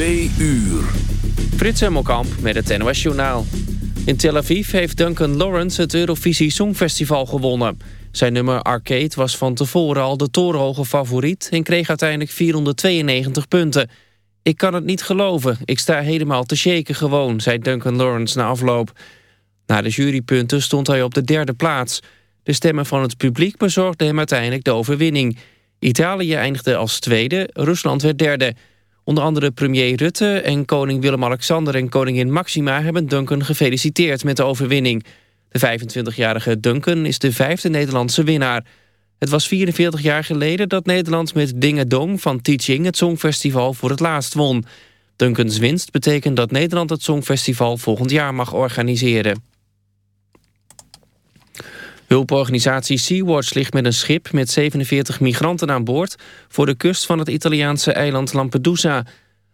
Twee uur. Frits Hemmelkamp met het NOS Journaal. In Tel Aviv heeft Duncan Lawrence het Eurovisie Songfestival gewonnen. Zijn nummer Arcade was van tevoren al de torenhoge favoriet... en kreeg uiteindelijk 492 punten. Ik kan het niet geloven, ik sta helemaal te shaken gewoon... zei Duncan Lawrence na afloop. Na de jurypunten stond hij op de derde plaats. De stemmen van het publiek bezorgden hem uiteindelijk de overwinning. Italië eindigde als tweede, Rusland werd derde... Onder andere premier Rutte en koning Willem-Alexander en koningin Maxima... hebben Duncan gefeliciteerd met de overwinning. De 25-jarige Duncan is de vijfde Nederlandse winnaar. Het was 44 jaar geleden dat Nederland met Dinge Dong van Teaching... het Songfestival voor het laatst won. Duncans winst betekent dat Nederland het Songfestival volgend jaar mag organiseren. Hulporganisatie Sea-Watch ligt met een schip met 47 migranten aan boord... voor de kust van het Italiaanse eiland Lampedusa.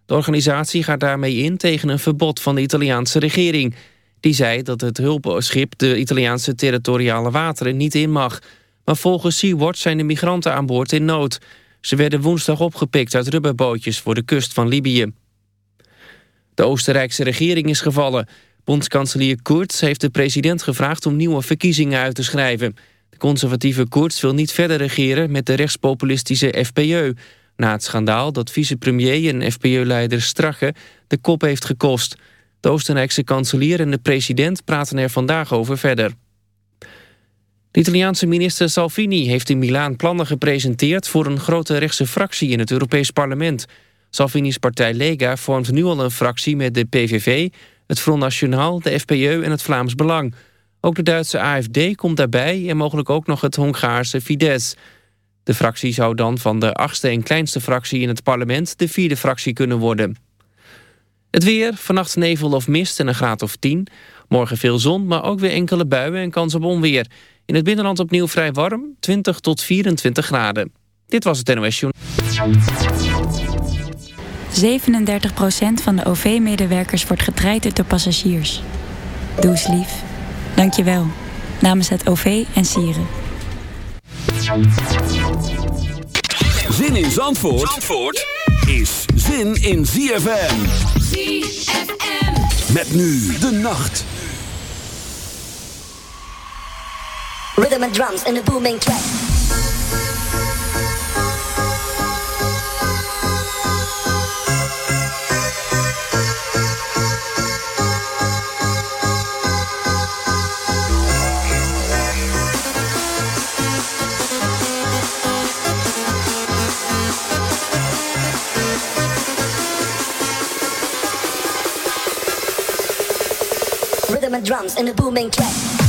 De organisatie gaat daarmee in tegen een verbod van de Italiaanse regering. Die zei dat het hulpschip de Italiaanse territoriale wateren niet in mag. Maar volgens Sea-Watch zijn de migranten aan boord in nood. Ze werden woensdag opgepikt uit rubberbootjes voor de kust van Libië. De Oostenrijkse regering is gevallen... Bondskanselier Kurz heeft de president gevraagd om nieuwe verkiezingen uit te schrijven. De conservatieve Kurz wil niet verder regeren met de rechtspopulistische FPÖ... na het schandaal dat vicepremier en FPÖ-leider Strache de kop heeft gekost. De Oostenrijkse kanselier en de president praten er vandaag over verder. De Italiaanse minister Salvini heeft in Milaan plannen gepresenteerd... voor een grote rechtse fractie in het Europees Parlement. Salvini's partij Lega vormt nu al een fractie met de PVV het Front National, de FPÖ en het Vlaams Belang. Ook de Duitse AFD komt daarbij en mogelijk ook nog het Hongaarse Fidesz. De fractie zou dan van de achtste en kleinste fractie in het parlement de vierde fractie kunnen worden. Het weer, vannacht nevel of mist en een graad of 10. Morgen veel zon, maar ook weer enkele buien en kans op onweer. In het binnenland opnieuw vrij warm, 20 tot 24 graden. Dit was het NOS Journal. 37% van de OV-medewerkers wordt getraind door passagiers. Doe eens lief. Dank je wel. Namens het OV en Sieren. Zin in Zandvoort, Zandvoort is zin in ZFM. ZFM. Met nu de nacht. Rhythm and drums in a booming track. And drums in a booming track.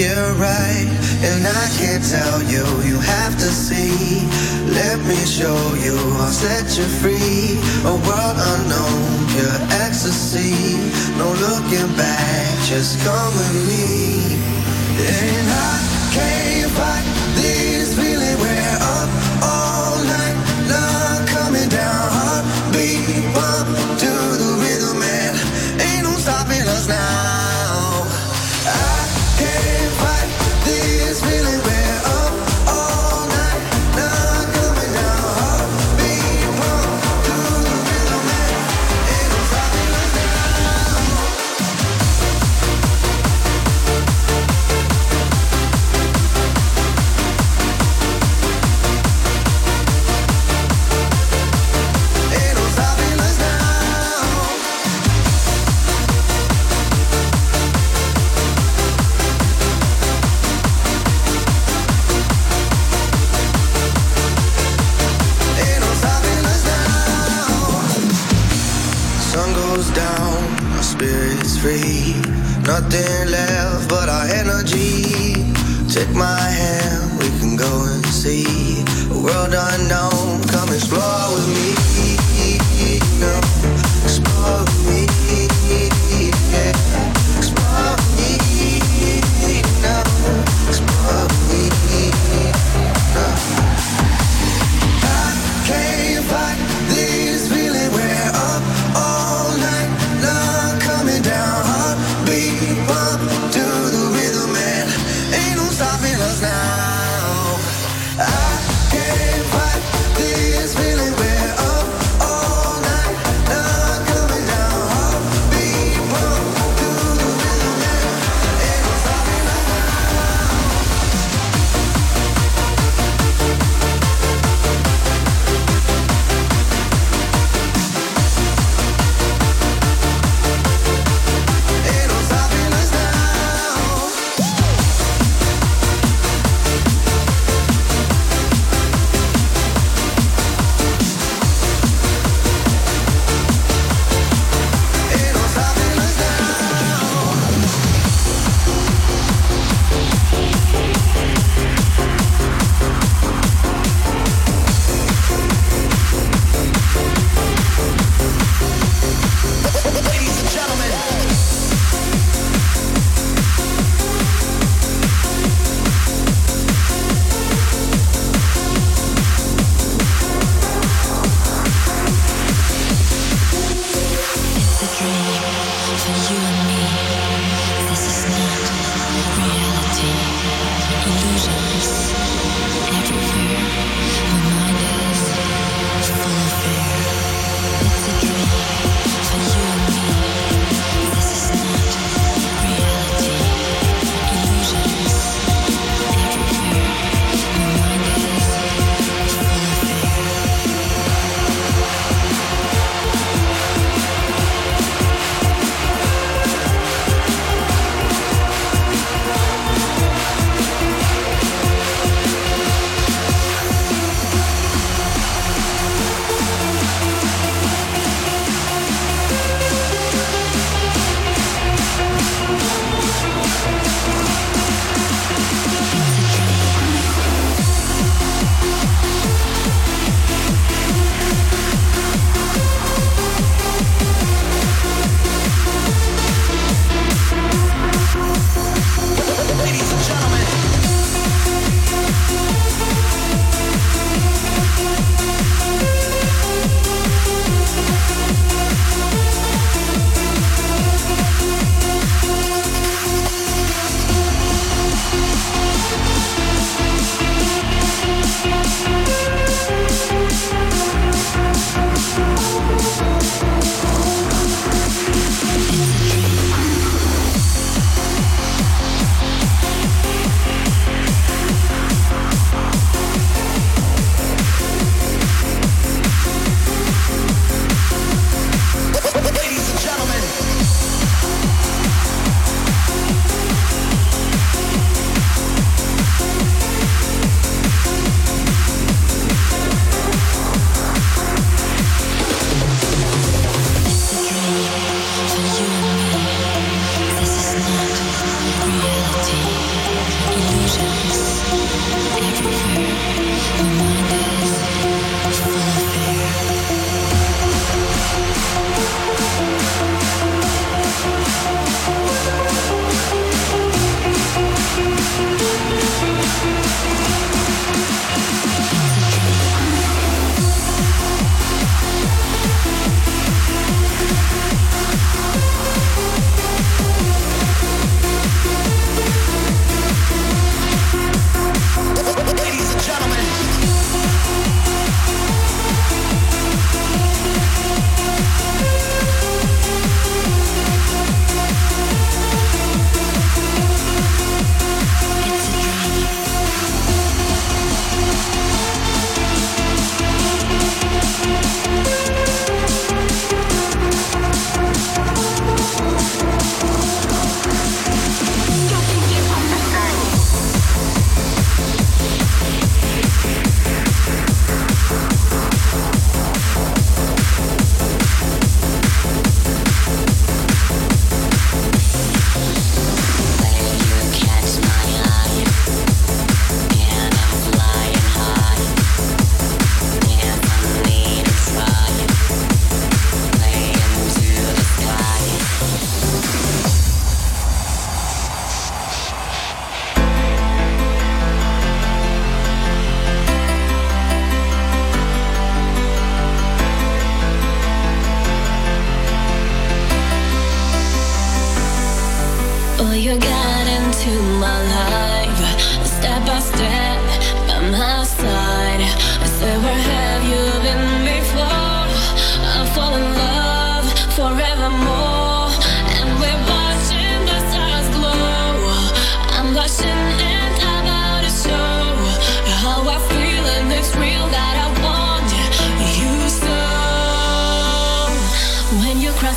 Make right. And I can't tell you, you have to see. Let me show you, I'll set you free. A world unknown, pure ecstasy. No looking back, just come with me. And I can't fight this our spirits free. Nothing left but our energy. Take my hand, we can go and see a world unknown. Come explore with me. Explore with me.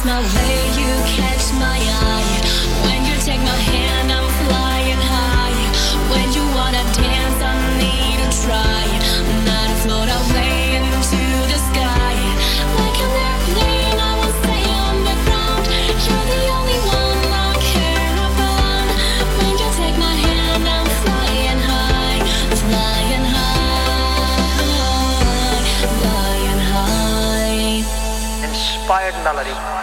my way, you catch my eye. When you take my hand, I'm flying high. When you wanna dance, I need to try. Not float the sky. Like an airplane, I will stay on the ground. You're the only one I care about. When you take my hand, I'm flying high, flying high, flying high. Inspired melody.